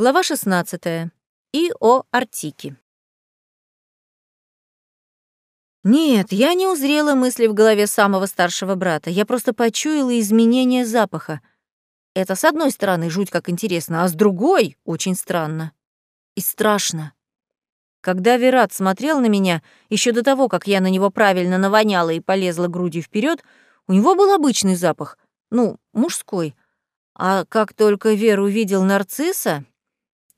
Глава 16. И о Артике. Нет, я не узрела мысли в голове самого старшего брата. Я просто почуяла изменение запаха. Это с одной стороны жуть как интересно, а с другой — очень странно. И страшно. Когда Верат смотрел на меня, еще до того, как я на него правильно навоняла и полезла грудью вперед, у него был обычный запах, ну, мужской. А как только Вера увидел нарцисса,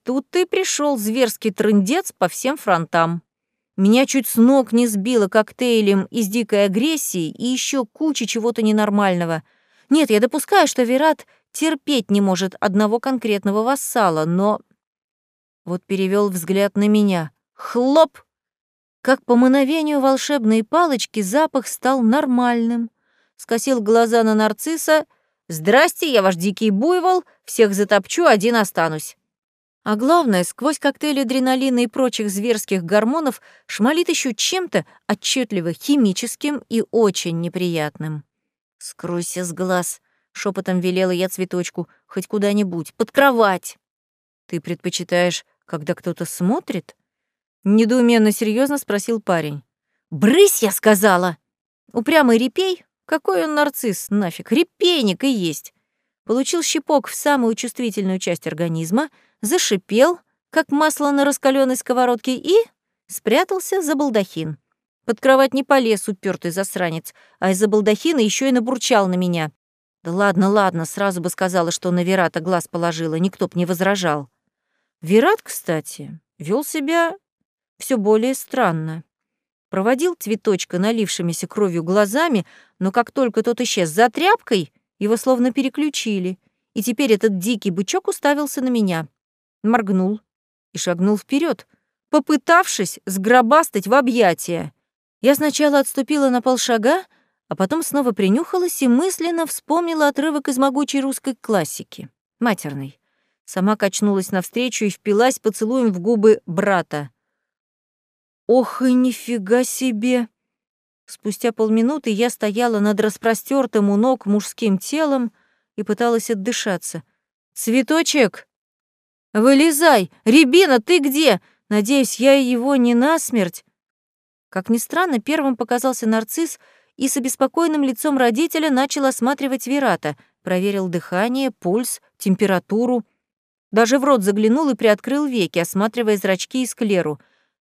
Тут ты пришел зверский трындец по всем фронтам. Меня чуть с ног не сбило коктейлем из дикой агрессии и еще кучи чего-то ненормального. Нет, я допускаю, что Верат терпеть не может одного конкретного вассала, но... Вот перевел взгляд на меня. Хлоп! Как по мановению волшебной палочки запах стал нормальным. Скосил глаза на нарцисса. «Здрасте, я ваш дикий буйвол, всех затопчу, один останусь». А главное, сквозь коктейль адреналина и прочих зверских гормонов шмалит еще чем-то отчетливо химическим и очень неприятным. «Скройся с глаз», — шепотом велела я цветочку, — «хоть куда-нибудь, под кровать». «Ты предпочитаешь, когда кто-то смотрит?» Недоуменно серьезно спросил парень. «Брысь, я сказала!» Упрямый репей? Какой он нарцисс, нафиг, репейник и есть. Получил щепок в самую чувствительную часть организма — зашипел, как масло на раскаленной сковородке, и спрятался за балдахин. Под кровать не полез упертый засранец, а из-за балдахина еще и набурчал на меня. Да ладно, ладно, сразу бы сказала, что на Верата глаз положила, никто б не возражал. Верат, кстати, вел себя все более странно. Проводил цветочка налившимися кровью глазами, но как только тот исчез за тряпкой, его словно переключили, и теперь этот дикий бычок уставился на меня моргнул и шагнул вперед, попытавшись сгробастать в объятия. Я сначала отступила на полшага, а потом снова принюхалась и мысленно вспомнила отрывок из могучей русской классики, матерной. Сама качнулась навстречу и впилась поцелуем в губы брата. «Ох и нифига себе!» Спустя полминуты я стояла над распростертым у ног мужским телом и пыталась отдышаться. «Цветочек!» «Вылезай! Рябина, ты где? Надеюсь, я его не насмерть?» Как ни странно, первым показался нарцисс и с обеспокоенным лицом родителя начал осматривать Верата, проверил дыхание, пульс, температуру. Даже в рот заглянул и приоткрыл веки, осматривая зрачки и склеру.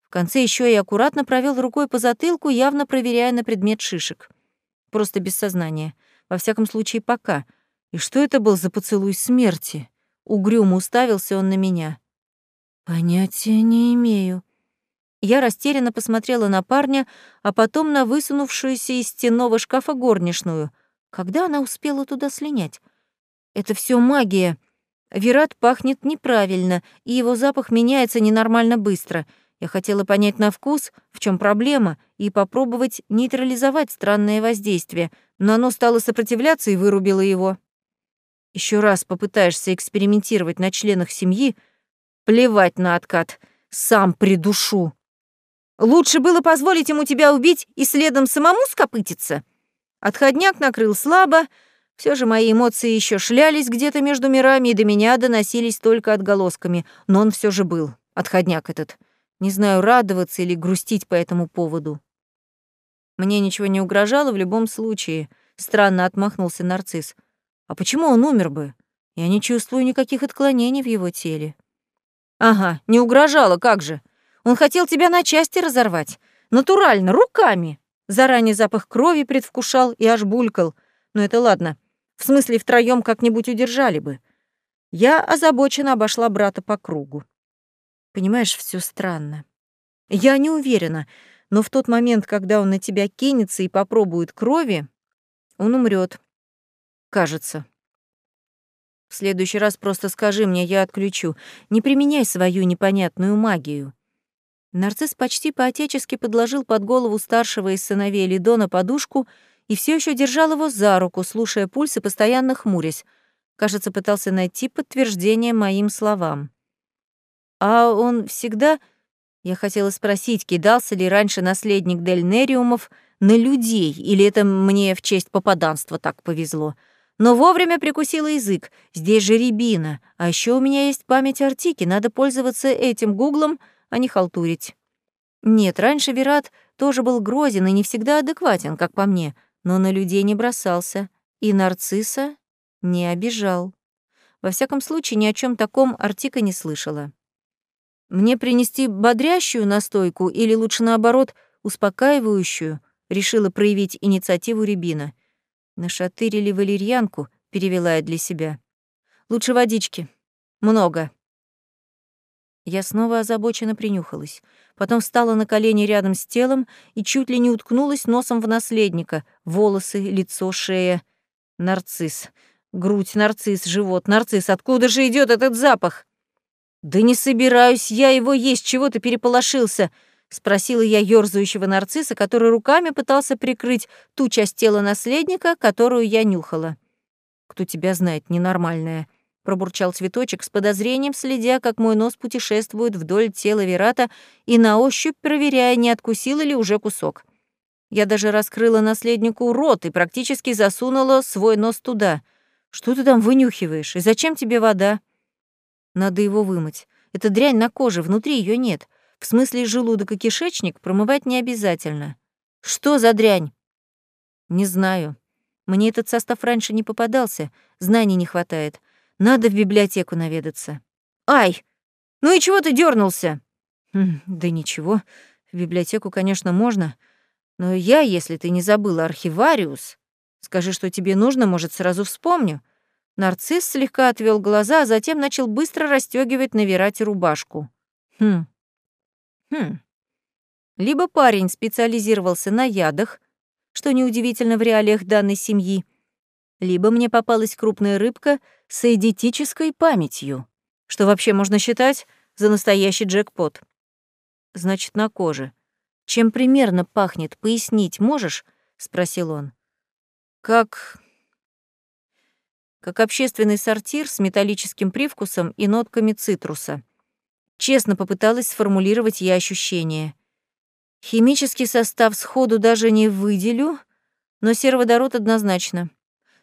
В конце еще и аккуратно провел рукой по затылку, явно проверяя на предмет шишек. Просто без сознания. Во всяком случае, пока. И что это был за поцелуй смерти? Угрюмо уставился он на меня. «Понятия не имею». Я растерянно посмотрела на парня, а потом на высунувшуюся из стенного шкафа горничную. Когда она успела туда слинять? Это все магия. Верат пахнет неправильно, и его запах меняется ненормально быстро. Я хотела понять на вкус, в чем проблема, и попробовать нейтрализовать странное воздействие, но оно стало сопротивляться и вырубило его. Еще раз попытаешься экспериментировать на членах семьи, плевать на откат, сам придушу. Лучше было позволить ему тебя убить и следом самому скопытиться. Отходняк накрыл слабо, все же мои эмоции еще шлялись где-то между мирами, и до меня доносились только отголосками, но он все же был, отходняк этот. Не знаю, радоваться или грустить по этому поводу. Мне ничего не угрожало в любом случае, странно отмахнулся нарцисс. А почему он умер бы? Я не чувствую никаких отклонений в его теле. Ага, не угрожало, как же. Он хотел тебя на части разорвать. Натурально, руками. Заранее запах крови предвкушал и аж булькал. Но это ладно. В смысле, втроем как-нибудь удержали бы. Я озабоченно обошла брата по кругу. Понимаешь, все странно. Я не уверена, но в тот момент, когда он на тебя кинется и попробует крови, он умрет кажется. В следующий раз просто скажи мне, я отключу. Не применяй свою непонятную магию. Нарцисс почти по-отечески подложил под голову старшего из сыновей Лидона подушку и все еще держал его за руку, слушая пульс и постоянно хмурясь. Кажется, пытался найти подтверждение моим словам. А он всегда... Я хотела спросить, кидался ли раньше наследник Дельнериумов на людей, или это мне в честь попаданства так повезло. Но вовремя прикусила язык. Здесь же рябина, а еще у меня есть память Артики, надо пользоваться этим гуглом, а не халтурить. Нет, раньше Верат тоже был грозен и не всегда адекватен, как по мне, но на людей не бросался и нарцисса не обижал. Во всяком случае, ни о чем таком Артика не слышала. Мне принести бодрящую настойку или лучше наоборот, успокаивающую, решила проявить инициативу Рябина. Нашатырили валерьянку, перевела я для себя. Лучше водички. Много. Я снова озабоченно принюхалась. Потом встала на колени рядом с телом и чуть ли не уткнулась носом в наследника. Волосы, лицо, шея. Нарцисс. Грудь, нарцисс, живот, нарцисс. Откуда же идет этот запах? «Да не собираюсь я его есть, чего ты переполошился?» — спросила я ёрзающего нарцисса, который руками пытался прикрыть ту часть тела наследника, которую я нюхала. «Кто тебя знает, ненормальная?» пробурчал цветочек с подозрением, следя, как мой нос путешествует вдоль тела Верата и на ощупь проверяя, не откусила ли уже кусок. Я даже раскрыла наследнику рот и практически засунула свой нос туда. «Что ты там вынюхиваешь? И зачем тебе вода?» «Надо его вымыть. Это дрянь на коже, внутри ее нет. В смысле желудок и кишечник промывать не обязательно». «Что за дрянь?» «Не знаю. Мне этот состав раньше не попадался, знаний не хватает. Надо в библиотеку наведаться. Ай! Ну и чего ты дернулся? Хм, да ничего. В библиотеку, конечно, можно. Но я, если ты не забыла, архивариус. Скажи, что тебе нужно, может, сразу вспомню. Нарцисс слегка отвел глаза, а затем начал быстро расстегивать на Верате рубашку. Хм. Хм. Либо парень специализировался на ядах, что неудивительно в реалиях данной семьи, либо мне попалась крупная рыбка с эдетической памятью, что вообще можно считать за настоящий джекпот. Значит, на коже. Чем примерно пахнет, пояснить можешь? спросил он. Как как общественный сортир с металлическим привкусом и нотками цитруса. Честно попыталась сформулировать я ощущение. Химический состав сходу даже не выделю, но сероводород однозначно.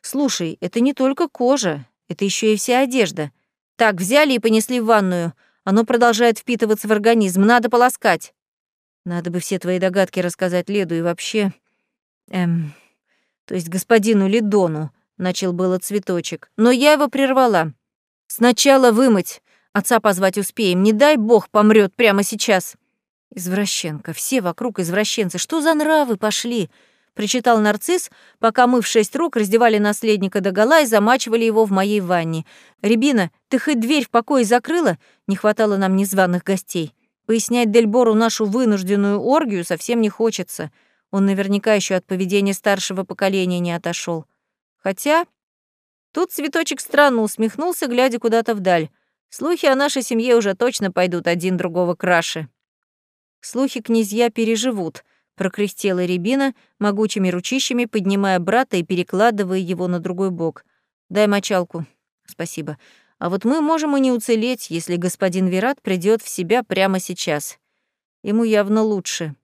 Слушай, это не только кожа, это еще и вся одежда. Так, взяли и понесли в ванную. Оно продолжает впитываться в организм, надо полоскать. Надо бы все твои догадки рассказать Леду и вообще... Эм... То есть господину Лидону, начал было цветочек. Но я его прервала. Сначала вымыть. Отца позвать успеем. Не дай бог помрет прямо сейчас. Извращенка. Все вокруг извращенцы. Что за нравы пошли? причитал нарцисс, пока мы в шесть рук раздевали наследника догола и замачивали его в моей ванне. «Рябина, ты хоть дверь в покое закрыла?» Не хватало нам незваных гостей. Пояснять Дельбору нашу вынужденную оргию совсем не хочется. Он наверняка еще от поведения старшего поколения не отошел. Хотя... Тут цветочек странно усмехнулся, глядя куда-то вдаль. Слухи о нашей семье уже точно пойдут один другого краше. Слухи князья переживут — прокряхтела Рябина, могучими ручищами поднимая брата и перекладывая его на другой бок. «Дай мочалку». «Спасибо. А вот мы можем и не уцелеть, если господин Верат придет в себя прямо сейчас. Ему явно лучше».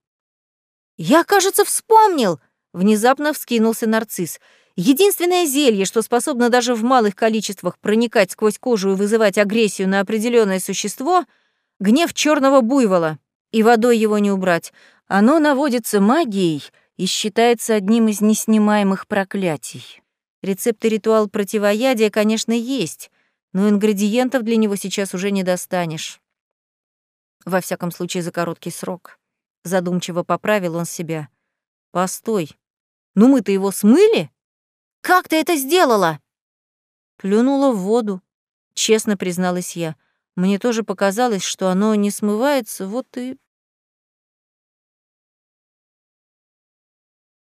«Я, кажется, вспомнил!» — внезапно вскинулся нарцисс. «Единственное зелье, что способно даже в малых количествах проникать сквозь кожу и вызывать агрессию на определенное существо — гнев черного буйвола. И водой его не убрать. Оно наводится магией и считается одним из неснимаемых проклятий. Рецепт и ритуал противоядия, конечно, есть, но ингредиентов для него сейчас уже не достанешь. Во всяком случае, за короткий срок. Задумчиво поправил он себя. «Постой. Ну мы-то его смыли? Как ты это сделала?» Плюнула в воду. Честно призналась я. Мне тоже показалось, что оно не смывается, вот и